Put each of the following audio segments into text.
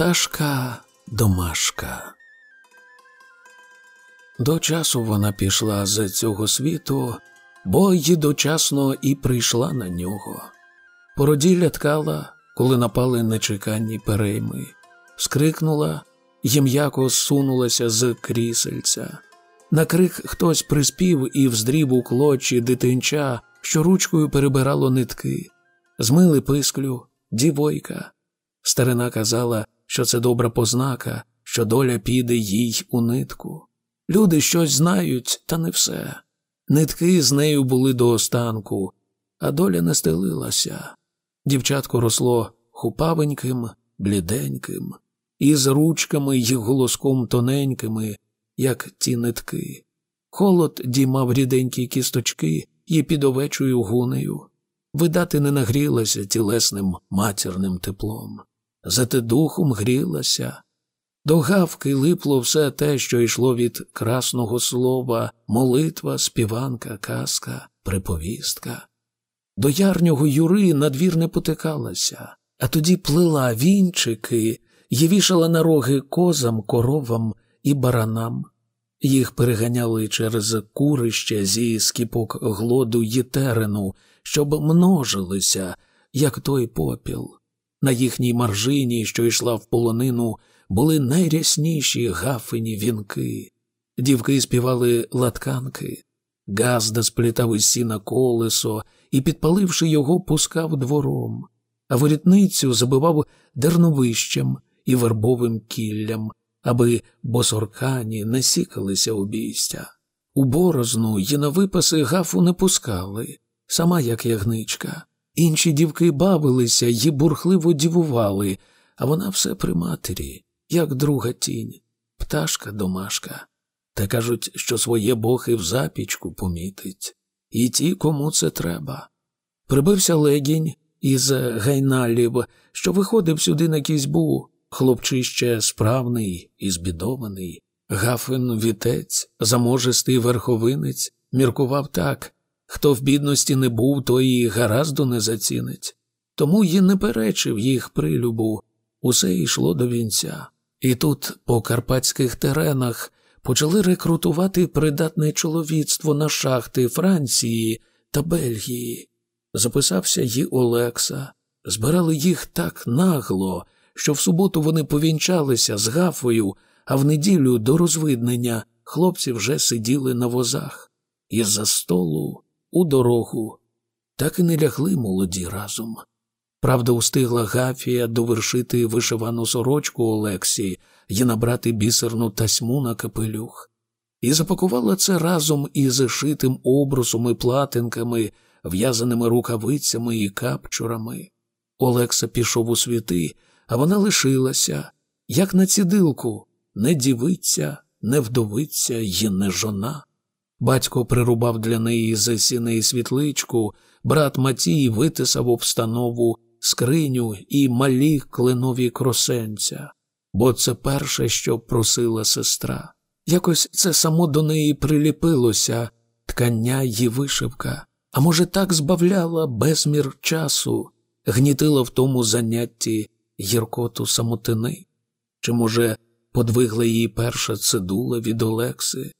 Пташка домашка. До часу вона пішла з цього світу, бо й дочасно і прийшла на нього. Породілля ткала, коли напали нечеканні перейми, скрикнула і м'яко сунулася з крісельця. На крик хтось приспів і вздріб у клочі дитинча, що ручкою перебирало нитки. Змили писклю, дівойка. Старина казала, що це добра познака, що доля піде їй у нитку. Люди щось знають, та не все. Нитки з нею були до останку, а доля не стелилася. Дівчатко росло хупавеньким, бліденьким, і з ручками й голоском тоненькими, як ті нитки. Холод діймав ріденькі кісточки і під овечою гунею. Видати не нагрілася тілесним матірним теплом. Зате духом грілася. До гавки липло все те, що йшло від красного слова, молитва, співанка, казка, приповістка. До ярнього юри надвір не потикалася, а тоді плила вінчики і вішала на роги козам, коровам і баранам. Їх переганяли через курище зі скіпок глоду й щоб множилися, як той попіл. На їхній маржині, що йшла в полонину, були найрясніші гафині вінки. Дівки співали латканки, Газда сплітав із сіна колесо і, підпаливши його, пускав двором, а ворітницю забивав дерновищем і вербовим кіллям, аби босоркані не сікалися обійстя. У борозну й на випаси гафу не пускали, сама як ягничка. Інші дівки бавилися й бурхливо дівували, а вона все при матері, як друга тінь, пташка домашка. Та кажуть, що своє Бог і в запічку помітить, і ті, кому це треба. Прибився легінь із гайналів, що виходив сюди на кізьбу, хлопчище справний і збідований. Гафен вітець, заможистий верховинець, міркував так хто в бідності не був, той і гаразду не зацінить. Тому й не перечив їх прилюбу, усе йшло до вінця. І тут, по карпатських теренах, почали рекрутувати придатне чоловіцтво на шахти Франції та Бельгії. Записався й Олекса, збирали їх так нагло, що в суботу вони повінчалися з гафою, а в неділю до розвиднення хлопці вже сиділи на возах. Із за столу у дорогу. Так і не лягли молоді разом. Правда, устигла Гафія довершити вишивану сорочку Олексі і набрати бісерну тасьму на капелюх, і запакувала це разом із шитим обрусом і платинками, в'язаними рукавицями і капчурами. Олекса пішов у світи, а вона лишилася, як на цідилку, не дівиця, не вдовиця й не жона. Батько прирубав для неї з сіней світличку, брат Матій витисав обстанову, скриню і малі кленові кросенця, бо це перше, що просила сестра. Якось це само до неї приліпилося, ткання й вишивка, а може, так збавляла безмір часу, гнітила в тому занятті гіркоту самотини, чи, може, подвигла її перша цедула від Олекси.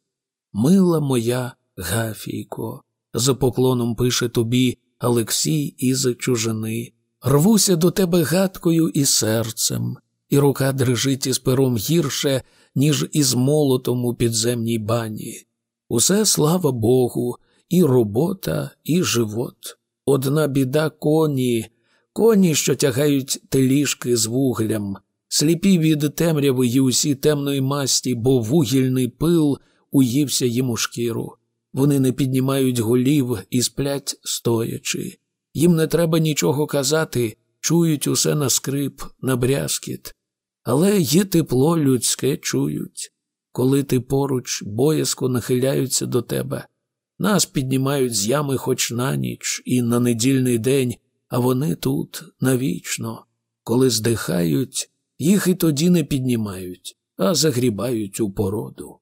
Мила моя Гафійко, за поклоном пише тобі Олексій із чужини. Рвуся до тебе гадкою і серцем, і рука дрижить із пером гірше, ніж із молотом у підземній бані. Усе слава Богу, і робота, і живот. Одна біда коні, коні, що тягають теліжки з вуглям, сліпі від темряви й усі темної масті, бо вугільний пил уївся їм у шкіру. Вони не піднімають голів і сплять стоячи. Їм не треба нічого казати, чують усе на скрип, на брязкіт. Але є тепло людське чують. Коли ти поруч боязко нахиляються до тебе, нас піднімають з ями хоч на ніч і на недільний день, а вони тут навічно. Коли здихають, їх і тоді не піднімають, а загрібають у породу.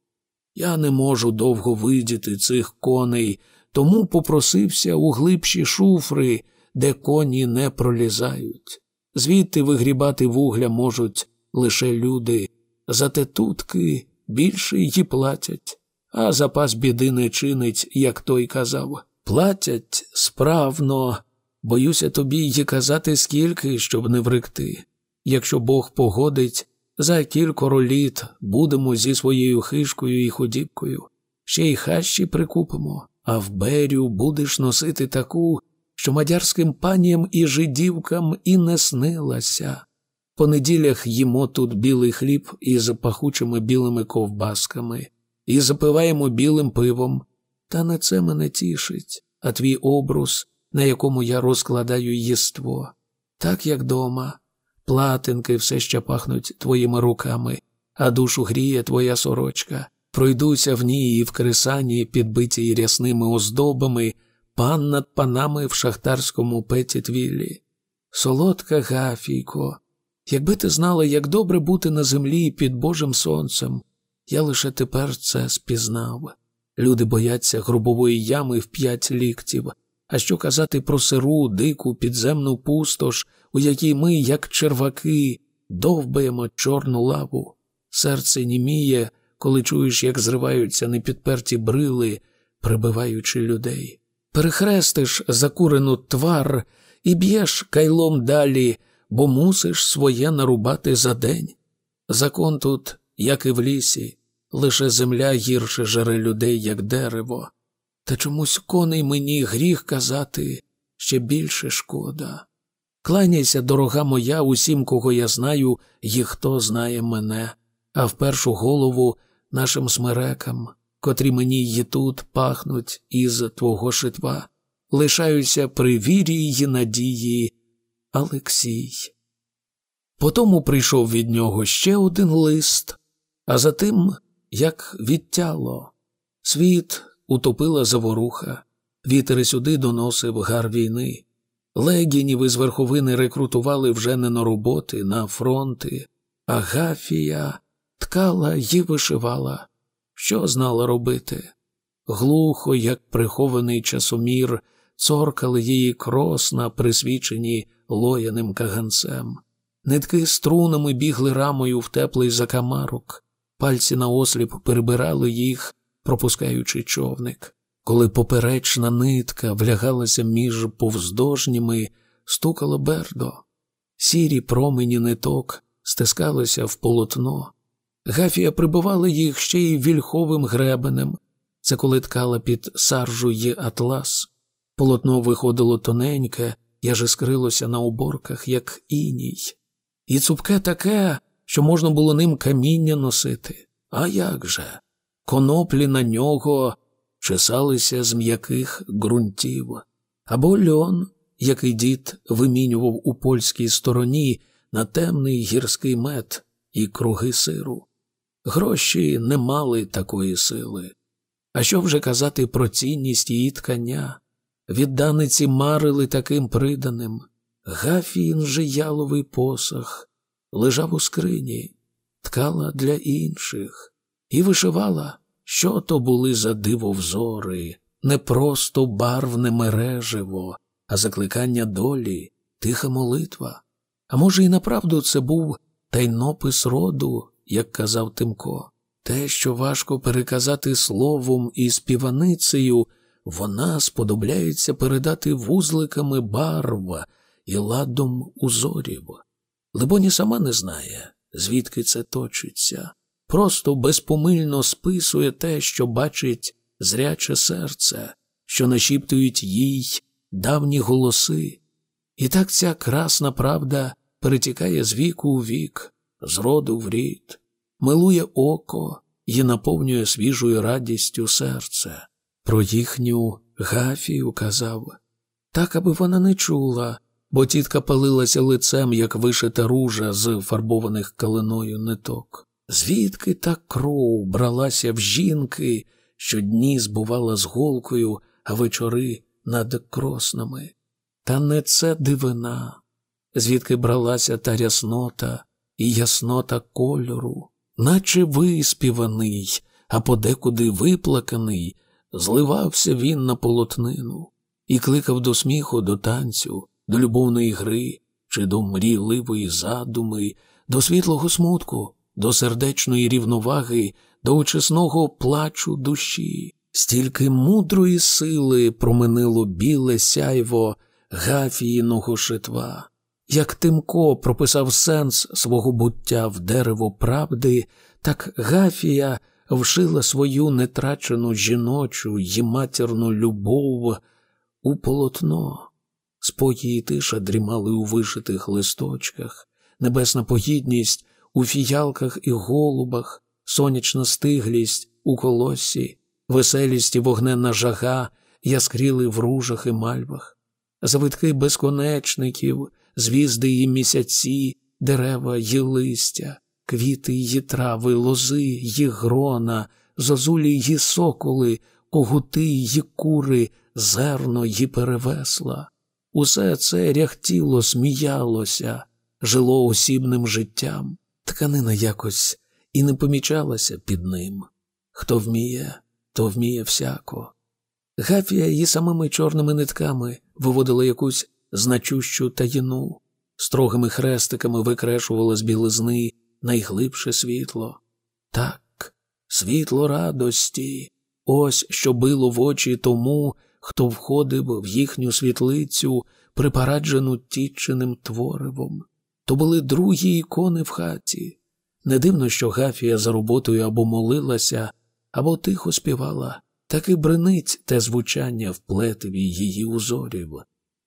Я не можу довго видіти цих коней, тому попросився у глибші шуфри, де коні не пролізають. Звідти вигрібати вугля можуть лише люди, зате тутки більше її платять, а запас біди не чинить, як той казав. Платять справно, боюся тобі її казати скільки, щоб не вректи. Якщо Бог погодить, за кількоро літ будемо зі своєю хишкою і ходібкою, ще й хащі прикупимо, а в берю будеш носити таку, що мадярським паніям і жидівкам і не снилася. По неділях їмо тут білий хліб із пахучими білими ковбасками, і запиваємо білим пивом. Та не це мене тішить, а твій обрус, на якому я розкладаю єство, так як дома. Платинки все ще пахнуть твоїми руками, а душу гріє твоя сорочка. Пройдуся в ній і в кресані, підбитій рясними оздобами, пан над панами в шахтарському петітвіллі. Солодка Гафійко, якби ти знала, як добре бути на землі під Божим сонцем, я лише тепер це спізнав. Люди бояться грубової ями в п'ять ліктів, а що казати про сиру, дику, підземну пустош, у якій ми, як черваки, довбаємо чорну лаву. Серце німіє, коли чуєш, як зриваються непідперті брили, прибиваючи людей. Перехрестиш закурену твар і б'єш кайлом далі, бо мусиш своє нарубати за день. Закон тут, як і в лісі, лише земля гірше жере людей, як дерево. Та чомусь коней мені гріх казати ще більше шкода. Кланяйся, дорога моя, усім, кого я знаю, і хто знає мене, а в першу голову нашим смерекам, котрі мені й тут пахнуть із твого шитва, лишаюся при вірі й надії, Алексій. Потому прийшов від нього ще один лист, а за тим, як відтяло, світ утопила заворуха, вітер сюди доносив гар війни. Легінів із верховини рекрутували вже не на роботи, на фронти, а Гафія ткала й вишивала, що знала робити. Глухо, як прихований часомір, цоркали її кросна, присвічені лояним каганцем. Нитки струнами бігли рамою в теплий закамарок, пальці наосліп перебирали їх, пропускаючи човник. Коли поперечна нитка влягалася між повздовжніми, стукало бердо. Сірі промені ниток стискалися в полотно. Гафія прибивала їх ще й вільховим гребенем. Це коли ткала під саржу й атлас. Полотно виходило тоненьке, яже скрилося на оборках, як іній. І цупке таке, що можна було ним каміння носити. А як же? Коноплі на нього чесалися з м'яких ґрунтів, або льон, який дід вимінював у польській стороні на темний гірський мед і круги сиру. Гроші не мали такої сили. А що вже казати про цінність її ткання? Відданиці марили таким приданим. Гафін же яловий посох лежав у скрині, ткала для інших і вишивала що то були за дивовзори, не просто барвне мереживо, а закликання долі, тиха молитва. А може, і направду це був тайнопис роду, як казав Тимко. Те, що важко переказати словом і співаницею, вона сподобляється передати вузликами барва і ладом узорів. Либоні сама не знає, звідки це точиться просто безпомильно списує те, що бачить зряче серце, що нашіптують їй давні голоси. І так ця красна правда перетікає з віку у вік, з роду в рід, милує око і наповнює свіжою радістю серце. Про їхню гафію казав, так, аби вона не чула, бо тітка палилася лицем, як вишита ружа з фарбованих калиною ниток. Звідки та кров бралася в жінки, що дні збувала з голкою, а вечори над кроснами? Та не це дивина, звідки бралася та ряснота і яснота кольору, наче виспіваний, а подекуди виплаканий, зливався він на полотнину і кликав до сміху, до танцю, до любовної гри чи до мрійливої задуми до світлого смутку, до сердечної рівноваги, до очисного плачу душі. Стільки мудрої сили променило біле сяйво гафіїного шитва. Як Тимко прописав сенс свого буття в дерево правди, так Гафія вшила свою нетрачену жіночу й матірну любов у полотно. Спокій і тиша дрімали у вишитих листочках, небесна погідність у фіялках і голубах, сонячна стиглість у колосі, веселість і вогненна жага яскріли в ружах і мальвах, завитки безконечників, звізди і місяці, дерева й листя, квіти й трави, лози й грона, зозулі й соколи, когути й кури, зерно й перевесла. Усе це ряхтіло, сміялося, жило осібним життям, тканина якось і не помічалася під ним. Хто вміє, то вміє всяко. Гафія її самими чорними нитками виводила якусь значущу таїну, строгими хрестиками викрешувала з білизни найглибше світло. Так, світло радості, ось що било в очі тому, хто входив в їхню світлицю, припараджену тіченим творивом. То були другі ікони в хаті. Не дивно, що Гафія за роботою або молилася, або тихо співала, так і бренить те звучання в плетеві її узорів.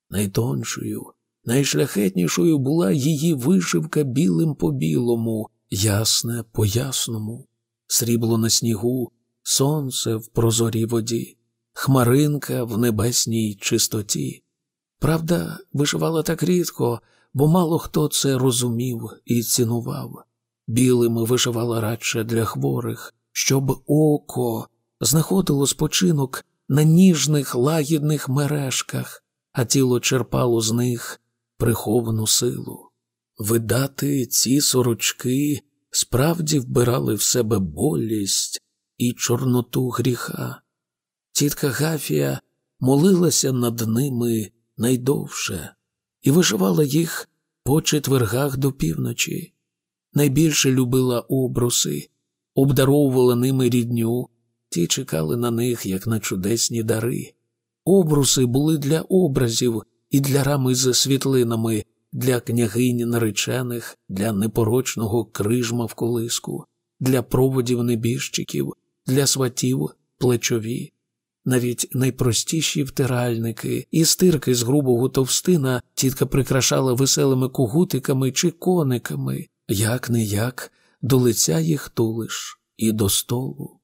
Найтоншою, найшляхетнішою була її вишивка білим по білому, ясне по ясному, срібло на снігу, сонце в прозорій воді, хмаринка в небесній чистоті. Правда, вишивала так рідко, бо мало хто це розумів і цінував. Білим вишивала радше для хворих, щоб око знаходило спочинок на ніжних лагідних мережках, а тіло черпало з них приховану силу. Видати ці сорочки справді вбирали в себе болість і чорноту гріха. Тітка Гафія молилася над ними найдовше і вишивала їх по четвергах до півночі. Найбільше любила обруси, обдаровувала ними рідню, ті чекали на них, як на чудесні дари. Обруси були для образів і для рами з світлинами, для княгинь наречених, для непорочного крижма в колиску, для проводів небіжчиків, для сватів плечові. Навіть найпростіші втиральники і стирки з грубого товстина тітка прикрашала веселими когутиками чи кониками, як не як, до лиця їх тулиш і до столу.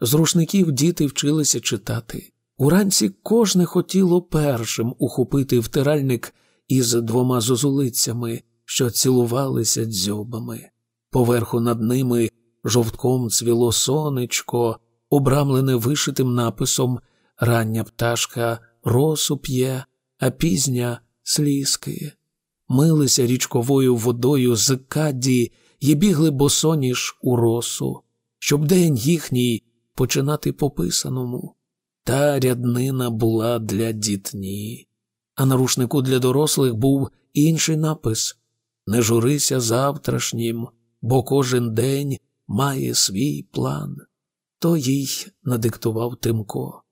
З рушників діти вчилися читати. Уранці кожне хотіло першим ухопити втиральник із двома зозулицями, що цілувалися дзьобами. Поверху над ними жовтком цвіло сонечко, обрамлене вишитим написом Рання пташка росу п'є, а пізня слізки. Милися річковою водою з каді й бігли босоніж у росу, щоб день їхній починати по писаному. Та ряднина була для дітні, а на рушнику для дорослих був інший напис Не журися завтрашнім, бо кожен день має свій план. То їй надиктував Тимко.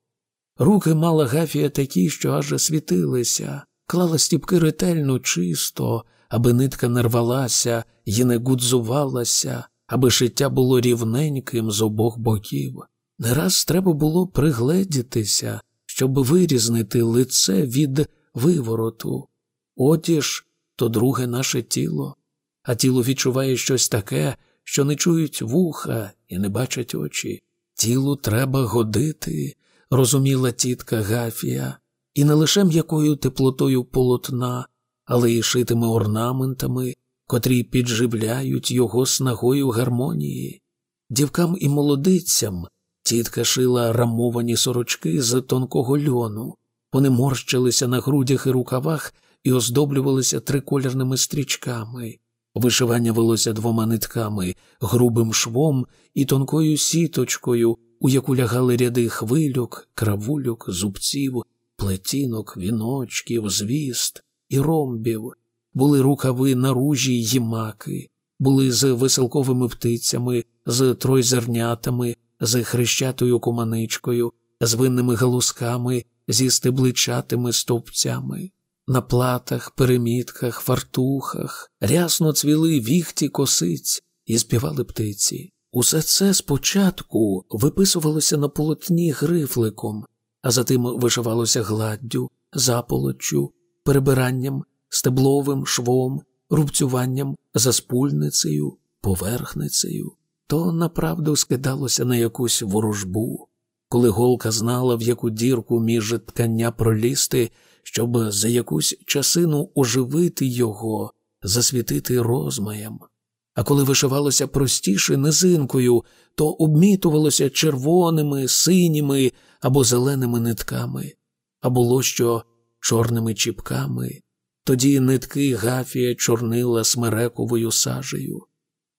Руки мала Гафія такі, що аж світилися, клала стіпки ретельно, чисто, аби нитка не рвалася і не гудзувалася, аби шиття було рівненьким з обох боків. Не раз треба було пригледітися, щоб вирізнити лице від вивороту. Одіж то друге наше тіло, а тіло відчуває щось таке, що не чують вуха і не бачать очі. Тілу треба годити, розуміла тітка Гафія, і не лише м'якою теплотою полотна, але й шитими орнаментами, котрі підживляють його снагою гармонії. Дівкам і молодицям тітка шила рамовані сорочки з тонкого льону, вони морщилися на грудях і рукавах і оздоблювалися триколірними стрічками. Вишивання велося двома нитками, грубим швом і тонкою сіточкою, у яку лягали ряди хвильок, кравульок, зубців, плетінок, віночків, звіст і ромбів, були рукави наружі й маки, були з веселковими птицями, з тройзернятами, з хрещатою куманичкою, з винними галузками, зі стебличатими стовпцями. На платах, перемітках, фартухах рясно цвіли віхті косиць і співали птиці. Усе це спочатку виписувалося на полотні грифликом, а затим вишивалося гладдю, заполоччю, перебиранням, стебловим швом, рубцюванням, заспульницею, поверхницею. То направду скидалося на якусь ворожбу, коли голка знала, в яку дірку між ткання пролізти, щоб за якусь часину оживити його, засвітити розмаєм. А коли вишивалося простіше низинкою, то обмітувалося червоними, синіми або зеленими нитками, а було що чорними чіпками, тоді нитки гафія чорнила смерековою сажею.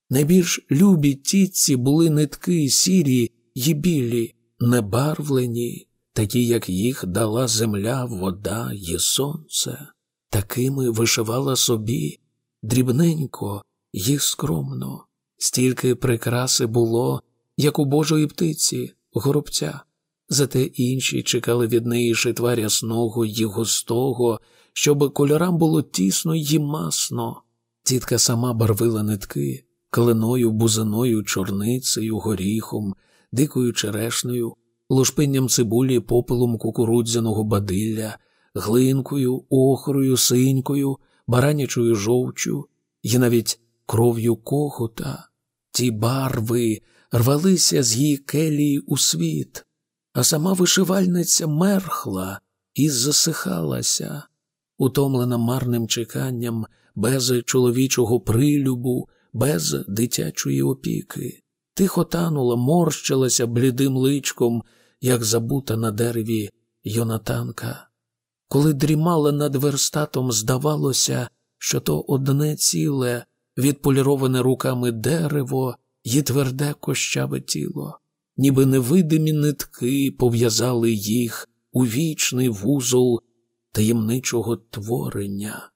Найбільш любі тітці були нитки сірі й білі, небарвлені, такі, як їх дала земля, вода й сонце. Такими вишивала собі дрібненько й скромно, стільки прикраси було, як у Божої птиці, горобця. Зате інші чекали від неї шитва рясного й густого, щоб кольорам було тісно й масно. Тітка сама барвила нитки калиною, бузиною, чорницею, горіхом, дикою черешнею, лушпинням цибулі, попелом кукурудзяного бадилля, глинкою, охрою, синькою, баранячою жовчю і навіть кров'ю кохота. Ті барви рвалися з її келії у світ, а сама вишивальниця мерхла і засихалася, утомлена марним чеканням, без чоловічого прилюбу, без дитячої опіки. Тихо танула, морщилася блідим личком, як забута на дереві Йонатанка. Коли дрімала над верстатом, здавалося, що то одне ціле, відполіроване руками дерево й тверде кощаве тіло, ніби невидимі нитки пов'язали їх у вічний вузол таємничого творення.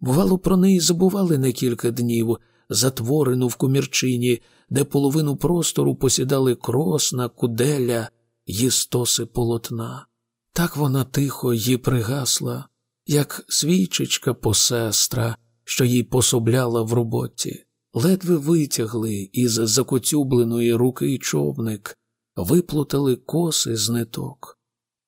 Бувало, про неї забували на кілька днів, затворену в комірчині, де половину простору посідали кросна, куделя й стоси полотна. Так вона тихо й пригасла, як свічечка посестра, що їй пособляла в роботі. Ледве витягли із закоцюбленої руки човник, виплутали коси з ниток.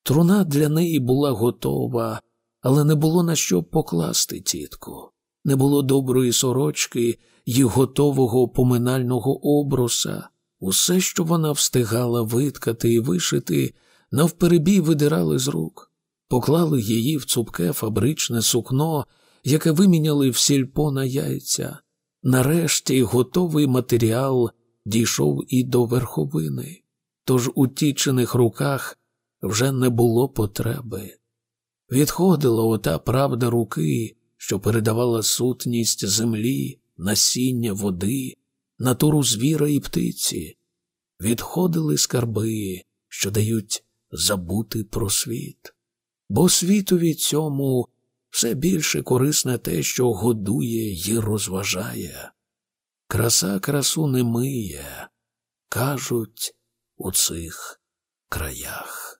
Труна для неї була готова, але не було на що покласти тітку. Не було доброї сорочки й готового поминального обруса. Усе, що вона встигала виткати і вишити, навперебій видирали з рук, поклали її в цупке фабричне сукно, яке виміняли в сільпо на яйця. Нарешті готовий матеріал дійшов і до верховини, тож у тічених руках вже не було потреби. Відходила ота правда руки, що передавала сутність землі, насіння води, натуру звіра і птиці, відходили скарби, що дають забути про світ, бо світові цьому все більше корисне те, що годує й розважає. Краса красу не миє, кажуть у цих краях.